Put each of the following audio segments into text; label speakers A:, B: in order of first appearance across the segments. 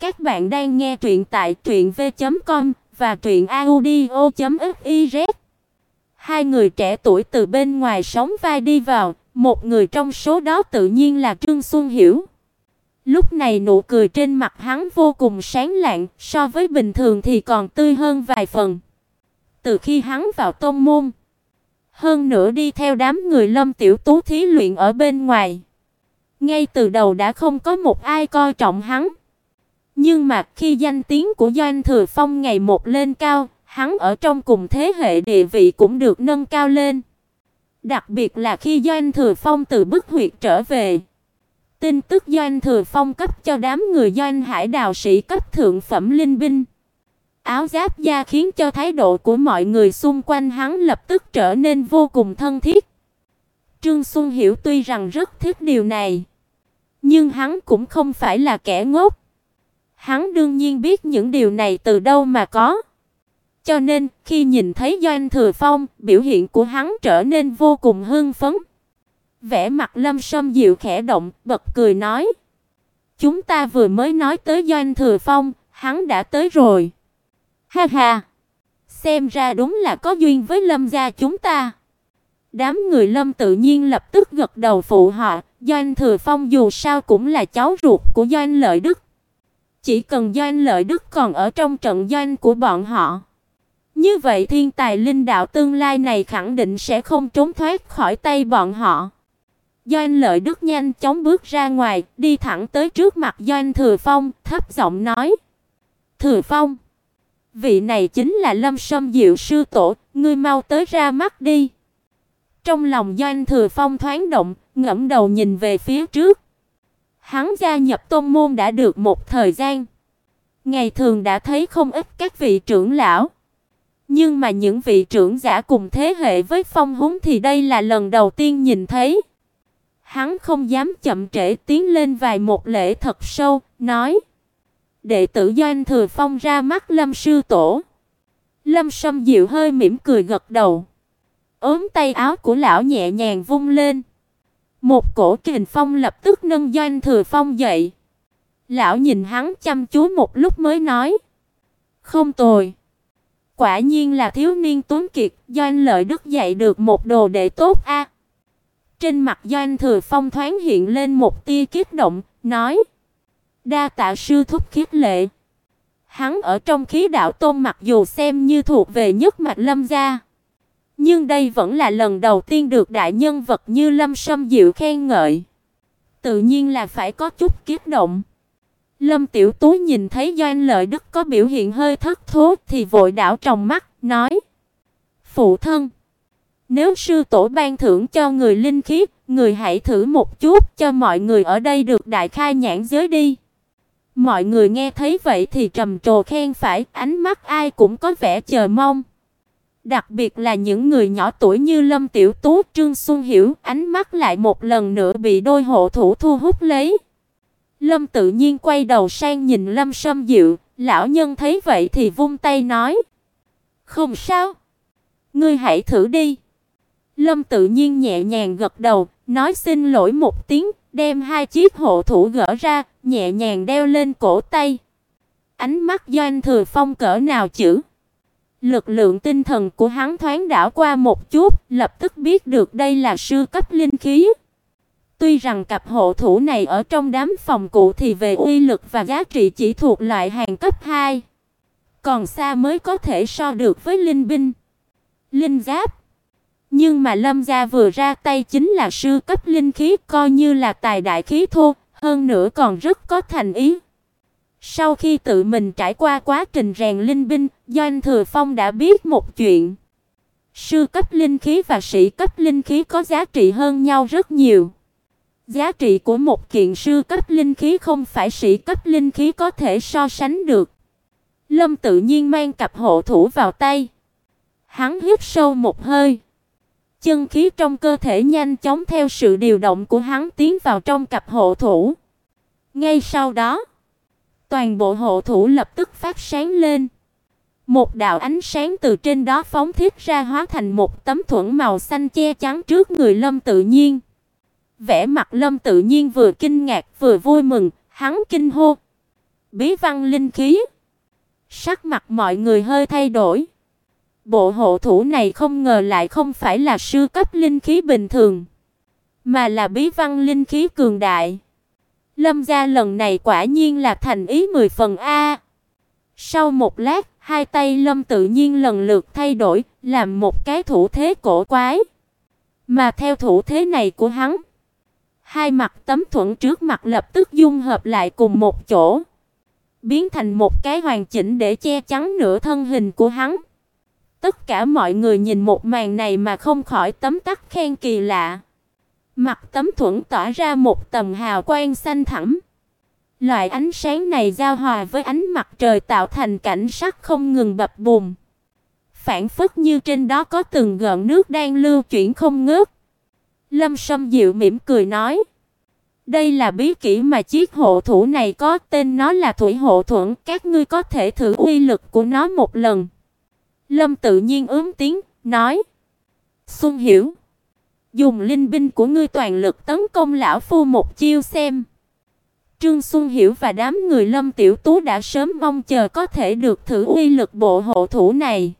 A: Các bạn đang nghe truyện tại truyệnv.com và truyệnaudio.fiz. Hai người trẻ tuổi từ bên ngoài sóng vai đi vào, một người trong số đó tự nhiên là Trương Xuân Hiểu. Lúc này nụ cười trên mặt hắn vô cùng sáng lạng, so với bình thường thì còn tươi hơn vài phần. Từ khi hắn vào tông môn, hơn nữa đi theo đám người Lâm Tiểu Tú thí luyện ở bên ngoài, ngay từ đầu đã không có một ai coi trọng hắn. Nhưng mà khi danh tiếng của Doanh Thừa Phong ngày một lên cao, hắn ở trong cùng thế hệ địa vị cũng được nâng cao lên. Đặc biệt là khi Doanh Thừa Phong từ bức huyệt trở về, tin tức Doanh Thừa Phong cấp cho đám người Doanh Hải Đào sĩ cấp thượng phẩm linh binh. Áo giáp da khiến cho thái độ của mọi người xung quanh hắn lập tức trở nên vô cùng thân thiết. Trương Xuân Hiểu tuy rằng rất thích điều này, nhưng hắn cũng không phải là kẻ ngốc. Hắn đương nhiên biết những điều này từ đâu mà có. Cho nên, khi nhìn thấy Doanh Thừa Phong, biểu hiện của hắn trở nên vô cùng hưng phấn. Vẻ mặt Lâm Sâm dịu khẽ động, bật cười nói: "Chúng ta vừa mới nói tới Doanh Thừa Phong, hắn đã tới rồi." Ha ha. Xem ra đúng là có duyên với Lâm gia chúng ta. Đám người Lâm tự nhiên lập tức gật đầu phụ họ, Doanh Thừa Phong dù sao cũng là cháu ruột của Doanh Lợi Đức. Chỉ cần Doanh Lợi Đức còn ở trong trận doanh của bọn họ, như vậy thiên tài linh đạo tương lai này khẳng định sẽ không trốn thoát khỏi tay bọn họ. Doanh Lợi Đức nhanh chóng bước ra ngoài, đi thẳng tới trước mặt Doanh Thừa Phong, thấp giọng nói: "Thừa Phong, vị này chính là Lâm Sâm Diệu sư tổ, ngươi mau tới ra mắt đi." Trong lòng Doanh Thừa Phong thoáng động, ngẫm đầu nhìn về phía trước. Hắn gia nhập tôn môn đã được một thời gian. Ngày thường đã thấy không ít các vị trưởng lão. Nhưng mà những vị trưởng giả cùng thế hệ với Phong Húng thì đây là lần đầu tiên nhìn thấy. Hắn không dám chậm trễ tiến lên vài một lễ thật sâu, nói: "Đệ tử Doanh Thừa Phong ra mắt Lâm sư tổ." Lâm Sâm Diệu hơi mỉm cười gật đầu. Ốm tay áo của lão nhẹ nhàng vung lên. Một cổ kình phong lập tức nâng Doanh Thừa Phong dậy. Lão nhìn hắn chăm chú một lúc mới nói: "Không tồi. Quả nhiên là thiếu niên tuấn kiệt, Doanh Lợi Đức dạy được một đồ đệ tốt a." Trên mặt Doanh Thừa Phong thoáng hiện lên một tia kích động, nói: "Đa tạ sư thúc khiết lệ." Hắn ở trong khí đạo tôn mặc dù xem như thuộc về nhất mạch Lâm gia, nhưng đây vẫn là lần đầu tiên được đại nhân vật như Lâm Sâm Diệu khen ngợi. Tự nhiên là phải có chút kiếp động. Lâm Tiểu Tú nhìn thấy Doanh Lợi Đức có biểu hiện hơi thất thố thì vội đảo trong mắt, nói: "Phụ thân, nếu sư tổ ban thưởng cho người linh khí, người hãy thử một chút cho mọi người ở đây được đại khai nhãn giới đi." Mọi người nghe thấy vậy thì trầm trồ khen phải, ánh mắt ai cũng có vẻ chờ mong. Đặc biệt là những người nhỏ tuổi như Lâm Tiểu Tú, Trương Xuân Hiểu, ánh mắt lại một lần nữa bị đôi hộ thủ thu hút lấy. Lâm tự nhiên quay đầu sang nhìn Lâm Sâm Diệu, lão nhân thấy vậy thì vung tay nói: "Không sao, ngươi hãy thử đi." Lâm tự nhiên nhẹ nhàng gật đầu, nói xin lỗi một tiếng, đem hai chiếc hộ thủ gỡ ra, nhẹ nhàng đeo lên cổ tay. Ánh mắt Doanh Thừa Phong cỡ nào chữ Lực lượng tinh thần của hắn thoáng đảo qua một chút, lập tức biết được đây là sư cấp linh khí. Tuy rằng cặp hộ thủ này ở trong đám phòng cụ thì về uy lực và giá trị chỉ thuộc loại hàng cấp 2, còn xa mới có thể so được với linh binh, linh giáp. Nhưng mà Lâm gia vừa ra tay chính là sư cấp linh khí, coi như là tài đại khí thô, hơn nữa còn rất có thành ý. Sau khi tự mình trải qua quá trình rèn linh binh, Doanh Thừa Phong đã biết một chuyện. Sư cấp linh khí và sĩ cấp linh khí có giá trị hơn nhau rất nhiều. Giá trị của một kiện sư cấp linh khí không phải sĩ cấp linh khí có thể so sánh được. Lâm tự nhiên mang cặp hộ thủ vào tay. Hắn hít sâu một hơi. Chân khí trong cơ thể nhanh chóng theo sự điều động của hắn tiến vào trong cặp hộ thủ. Ngay sau đó, toàn bộ hộ thủ lập tức phát sáng lên. Một đạo ánh sáng từ trên đó phóng thiết ra hóa thành một tấm thuẫn màu xanh che chắn trước người Lâm Tự Nhiên. Vẻ mặt Lâm Tự Nhiên vừa kinh ngạc vừa vui mừng, hắn kinh hô: Bí văn linh khí. Sắc mặt mọi người hơi thay đổi. Bộ hộ thủ này không ngờ lại không phải là sư cấp linh khí bình thường, mà là bí văn linh khí cường đại. Lâm gia lần này quả nhiên là thành ý mười phần a. Sau một lát, hai tay Lâm tự nhiên lần lượt thay đổi, làm một cái thủ thế cổ quái. Mà theo thủ thế này của hắn, hai mặt tấm thuẫn trước mặt lập tức dung hợp lại cùng một chỗ, biến thành một cái hoàn chỉnh để che chắn nửa thân hình của hắn. Tất cả mọi người nhìn một màn này mà không khỏi tấm tắc khen kỳ lạ. Mặt tấm thuẫn tỏa ra một tầng hào quang xanh thẳm. Loại ánh sáng này giao hòa với ánh mặt trời tạo thành cảnh sắc không ngừng bập bùng. Phản phất như trên đó có từng gợn nước đang lưu chuyển không ngớt. Lâm Sâm dịu mỉm cười nói: "Đây là bí kỹ mà chiếc hộ thủ này có, tên nó là Thủy Hộ Thuẫn, các ngươi có thể thử uy lực của nó một lần." Lâm tự nhiên ướm tiếng, nói: "Xuân Hiểu, dùng linh binh của ngươi toàn lực tấn công lão phu một chiêu xem." Trương Xuân Hiểu và đám người Lâm Tiểu Tú đã sớm mong chờ có thể được thử uy lực bộ hộ thủ này.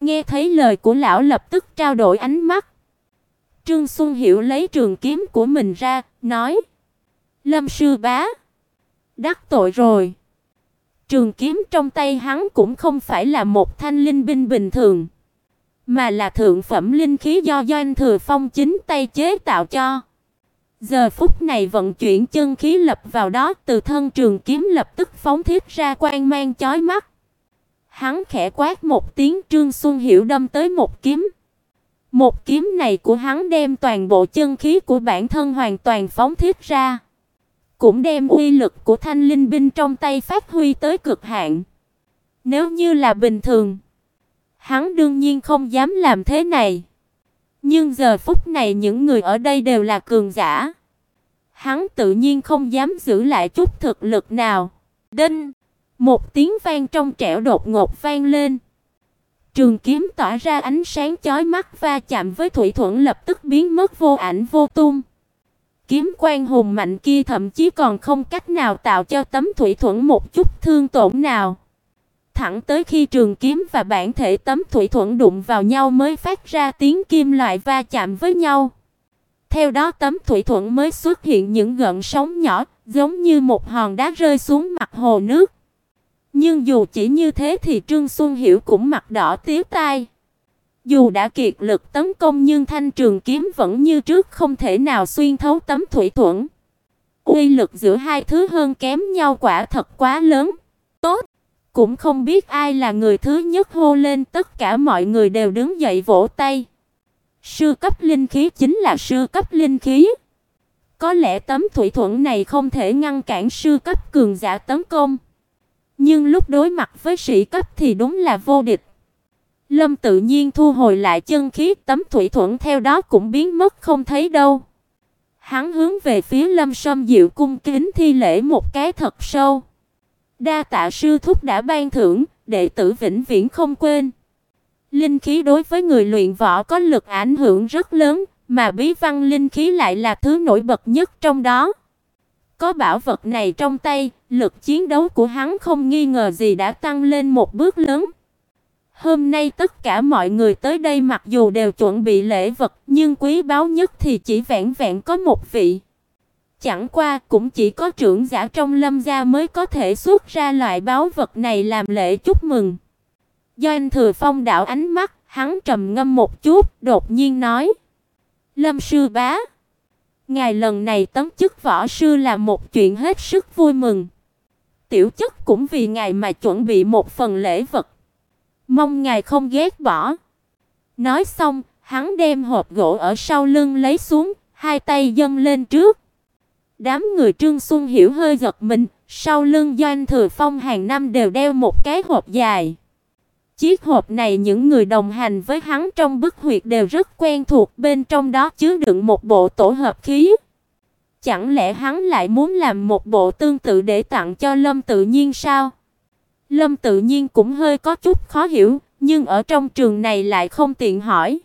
A: Nghe thấy lời của lão lập tức trao đổi ánh mắt. Trương Xuân Hiểu lấy trường kiếm của mình ra, nói: "Lâm sư bá, đắc tội rồi." Trường kiếm trong tay hắn cũng không phải là một thanh linh binh bình thường, mà là thượng phẩm linh khí do Doanh Thừa Phong chính tay chế tạo cho. Giờ phút này vận chuyển chân khí lập vào đó, từ thân trường kiếm lập tức phóng thiết ra quang mang chói mắt. Hắn khẽ quát một tiếng, Trương Xuân Hiểu đâm tới một kiếm. Một kiếm này của hắn đem toàn bộ chân khí của bản thân hoàn toàn phóng thiết ra, cũng đem uy lực của thanh linh binh trong tay phát huy tới cực hạn. Nếu như là bình thường, hắn đương nhiên không dám làm thế này. Nhưng giờ phút này những người ở đây đều là cường giả. Hắn tự nhiên không dám giữ lại chút thực lực nào. Đinh, một tiếng vang trong trẻo đột ngột vang lên. Trường kiếm tỏa ra ánh sáng chói mắt va chạm với thủy thuẫn lập tức biến mất vô ảnh vô tung. Kiếm quang hùng mạnh kia thậm chí còn không cách nào tạo cho tấm thủy thuẫn một chút thương tổn nào. Thẳng tới khi trường kiếm và bản thể tấm thủy thuẫn đụng vào nhau mới phát ra tiếng kim loại va chạm với nhau. Theo đó tấm thủy thuẫn mới xuất hiện những gợn sóng nhỏ, giống như một hòn đá rơi xuống mặt hồ nước. Nhưng dù chỉ như thế thì Trương Xuân Hiểu cũng mặt đỏ tía tai. Dù đã kiệt lực tấn công nhưng thanh trường kiếm vẫn như trước không thể nào xuyên thấu tấm thủy thuẫn. Uy lực giữa hai thứ hơn kém nhau quả thật quá lớn. Tốt, cũng không biết ai là người thứ nhất hô lên, tất cả mọi người đều đứng dậy vỗ tay. Sư cấp linh khí chính là sư cấp linh khí. Có lẽ tấm thủy thuẫn này không thể ngăn cản sư cấp cường giả tấn công, nhưng lúc đối mặt với sĩ cấp thì đúng là vô địch. Lâm tự nhiên thu hồi lại chân khí, tấm thủy thuẫn theo đó cũng biến mất không thấy đâu. Hắn hướng về phía Lâm Sâm Diệu cung kính thi lễ một cái thật sâu. Đa tạ sư thúc đã ban thưởng, đệ tử vĩnh viễn không quên. Linh khí đối với người luyện võ có lực ảnh hưởng rất lớn, mà bí văn linh khí lại là thứ nổi bật nhất trong đó. Có bảo vật này trong tay, lực chiến đấu của hắn không nghi ngờ gì đã tăng lên một bước lớn. Hôm nay tất cả mọi người tới đây mặc dù đều chuẩn bị lễ vật, nhưng quý báu nhất thì chỉ vẹn vẹn có một vị. Chẳng qua cũng chỉ có trưởng giả trong Lâm gia mới có thể xuất ra loại báo vật này làm lễ chúc mừng. Do anh Thừa Phong đảo ánh mắt, hắn trầm ngâm một chút, đột nhiên nói: "Lâm sư bá, ngài lần này tấm chức võ sư là một chuyện hết sức vui mừng. Tiểu chất cũng vì ngài mà chuẩn bị một phần lễ vật, mong ngài không ghét bỏ." Nói xong, hắn đem hộp gỗ ở sau lưng lấy xuống, hai tay dâng lên trước. Đám người Trương Xuân Hiểu hơi giật mình, sau lưng Doanh Thừa Phong hàng năm đều đeo một cái hộp dài. Chiếc hộp này những người đồng hành với hắn trong bức huyệt đều rất quen thuộc, bên trong đó chứa đựng một bộ tổ hợp khí. Chẳng lẽ hắn lại muốn làm một bộ tương tự để tặng cho Lâm Tự Nhiên sao? Lâm Tự Nhiên cũng hơi có chút khó hiểu, nhưng ở trong trường này lại không tiện hỏi.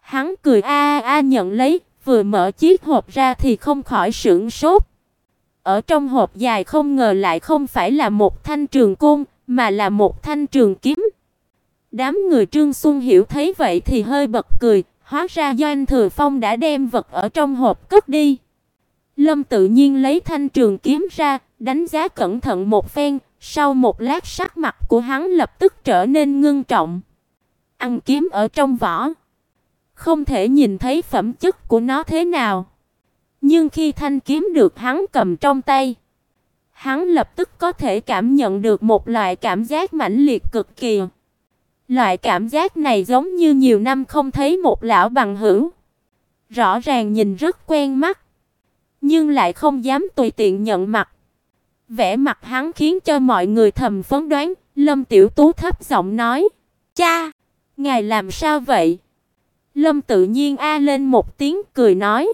A: Hắn cười a a nhận lấy, vừa mở chiếc hộp ra thì không khỏi sửng sốt. ở trong hộp dài không ngờ lại không phải là một thanh trường côn, mà là một thanh trường kiếm. Đám người Trương Xuân Hiểu thấy vậy thì hơi bật cười, hóa ra Doanh Thừa Phong đã đem vật ở trong hộp cất đi. Lâm tự nhiên lấy thanh trường kiếm ra, đánh giá cẩn thận một phen, sau một lát sắc mặt của hắn lập tức trở nên ngưng trọng. Ăn kiếm ở trong vỏ, không thể nhìn thấy phẩm chất của nó thế nào. Nhưng khi thanh kiếm được hắn cầm trong tay, hắn lập tức có thể cảm nhận được một loại cảm giác mãnh liệt cực kỳ. Loại cảm giác này giống như nhiều năm không thấy một lão bằng hữu. Rõ ràng nhìn rất quen mắt, nhưng lại không dám tùy tiện nhận mặt. Vẻ mặt hắn khiến cho mọi người thầm phán đoán, Lâm Tiểu Tú thấp giọng nói: "Cha, ngài làm sao vậy?" Lâm tự nhiên a lên một tiếng cười nói: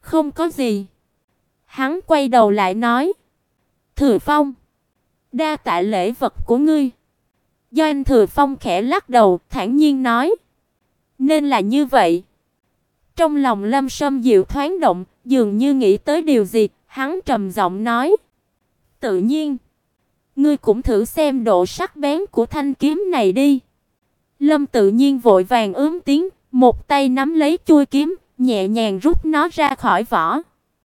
A: "Không có gì." Hắn quay đầu lại nói: "Thừa Phong, đa tạ lễ vật của ngươi." Do anh Thừa Phong khẽ lắc đầu, thản nhiên nói: "Nên là như vậy." Trong lòng Lâm Sâm Diệu thoáng động, dường như nghĩ tới điều gì, hắn trầm giọng nói: "Tự nhiên, ngươi cũng thử xem độ sắc bén của thanh kiếm này đi." Lâm Tự Nhiên vội vàng ướm tiếng, một tay nắm lấy chuôi kiếm, nhẹ nhàng rút nó ra khỏi vỏ.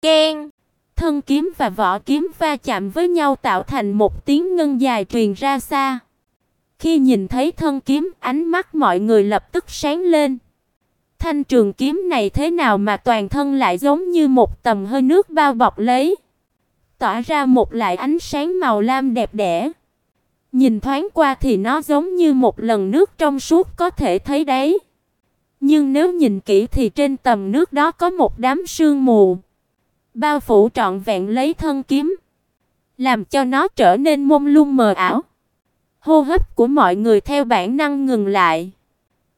A: Keng! Thân kiếm và vỏ kiếm va chạm với nhau tạo thành một tiếng ngân dài truyền ra xa. Khi nhìn thấy thân kiếm, ánh mắt mọi người lập tức sáng lên. Thanh trường kiếm này thế nào mà toàn thân lại giống như một tầm hơi nước bao bọc lấy, tỏa ra một loại ánh sáng màu lam đẹp đẽ. Nhìn thoáng qua thì nó giống như một lần nước trong suốt có thể thấy đấy. Nhưng nếu nhìn kỹ thì trên tầm nước đó có một đám sương mù, bao phủ trọn vẹn lấy thân kiếm, làm cho nó trở nên mông lung mờ ảo. Hô hấp của mọi người theo bản năng ngừng lại.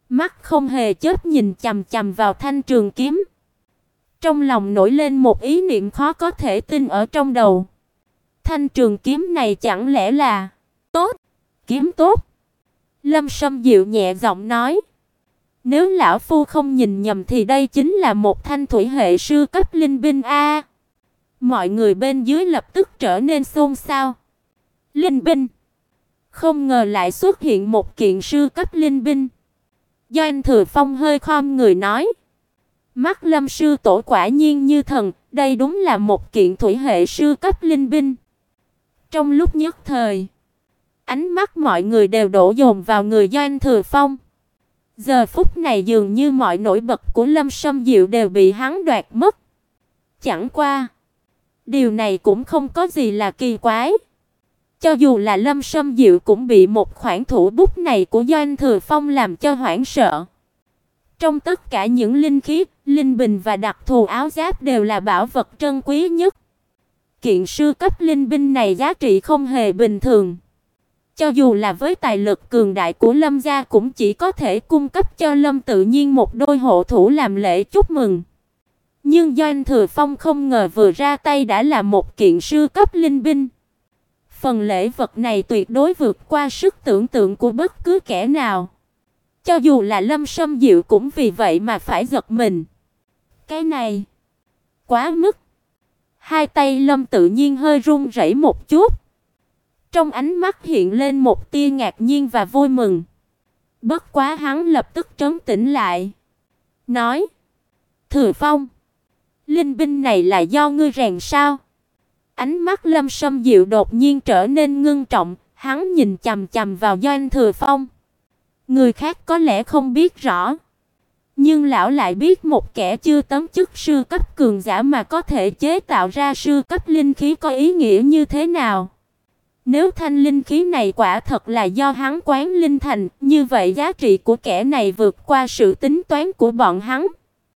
A: Mắt không hề chớp nhìn chằm chằm vào thanh trường kiếm. Trong lòng nổi lên một ý niệm khó có thể tin ở trong đầu. Thanh trường kiếm này chẳng lẽ là tốt, kiếm tốt? Lâm Sâm dịu nhẹ giọng nói. Nếu lão phu không nhìn nhầm thì đây chính là một thanh thủy hệ sư cấp linh binh a. Mọi người bên dưới lập tức trở nên xôn xao. Linh binh? Không ngờ lại xuất hiện một kiện sư cấp linh binh. Do anh Thừa Phong hơi khom người nói, mắt Lâm sư tổ quả nhiên như thần, đây đúng là một kiện thủy hệ sư cấp linh binh. Trong lúc nhất thời, ánh mắt mọi người đều đổ dồn vào người Do anh Thừa Phong. Giờ phút này dường như mọi nổi bật của Lâm Sâm Diệu đều bị hắn đoạt mất. Chẳng qua, điều này cũng không có gì là kỳ quái. Cho dù là Lâm Sâm Diệu cũng bị một khoản thủ bút này của Doanh Thừa Phong làm cho hoảng sợ. Trong tất cả những linh khí, linh bình và đặc thù áo giáp đều là bảo vật trân quý nhất. Kiện sư cấp linh binh này giá trị không hề bình thường. Cho dù là với tài lực cường đại của Lâm gia cũng chỉ có thể cung cấp cho Lâm tự nhiên một đôi hộ thủ làm lễ chúc mừng. Nhưng Doanh Thừa Phong không ngờ vừa ra tay đã là một kiện sư cấp linh binh. Phần lễ vật này tuyệt đối vượt qua sức tưởng tượng của bất cứ kẻ nào. Cho dù là Lâm Sâm Diệu cũng vì vậy mà phải giật mình. Cái này, quá mức. Hai tay Lâm tự nhiên hơi run rẩy một chút. Trong ánh mắt hiện lên một tia ngạc nhiên và vui mừng. Bất quá hắn lập tức trấn tĩnh lại, nói: "Thừa Phong, linh binh này là do ngươi rèn sao?" Ánh mắt Lâm Sâm Diệu đột nhiên trở nên ngưng trọng, hắn nhìn chằm chằm vào Doanh Thừa Phong. Người khác có lẽ không biết rõ, nhưng lão lại biết một kẻ chưa tấm chức sư cấp cường giả mà có thể chế tạo ra sư cấp linh khí có ý nghĩa như thế nào. Nếu thanh linh khí này quả thật là do hắn quán linh thành, như vậy giá trị của kẻ này vượt qua sự tính toán của bọn hắn.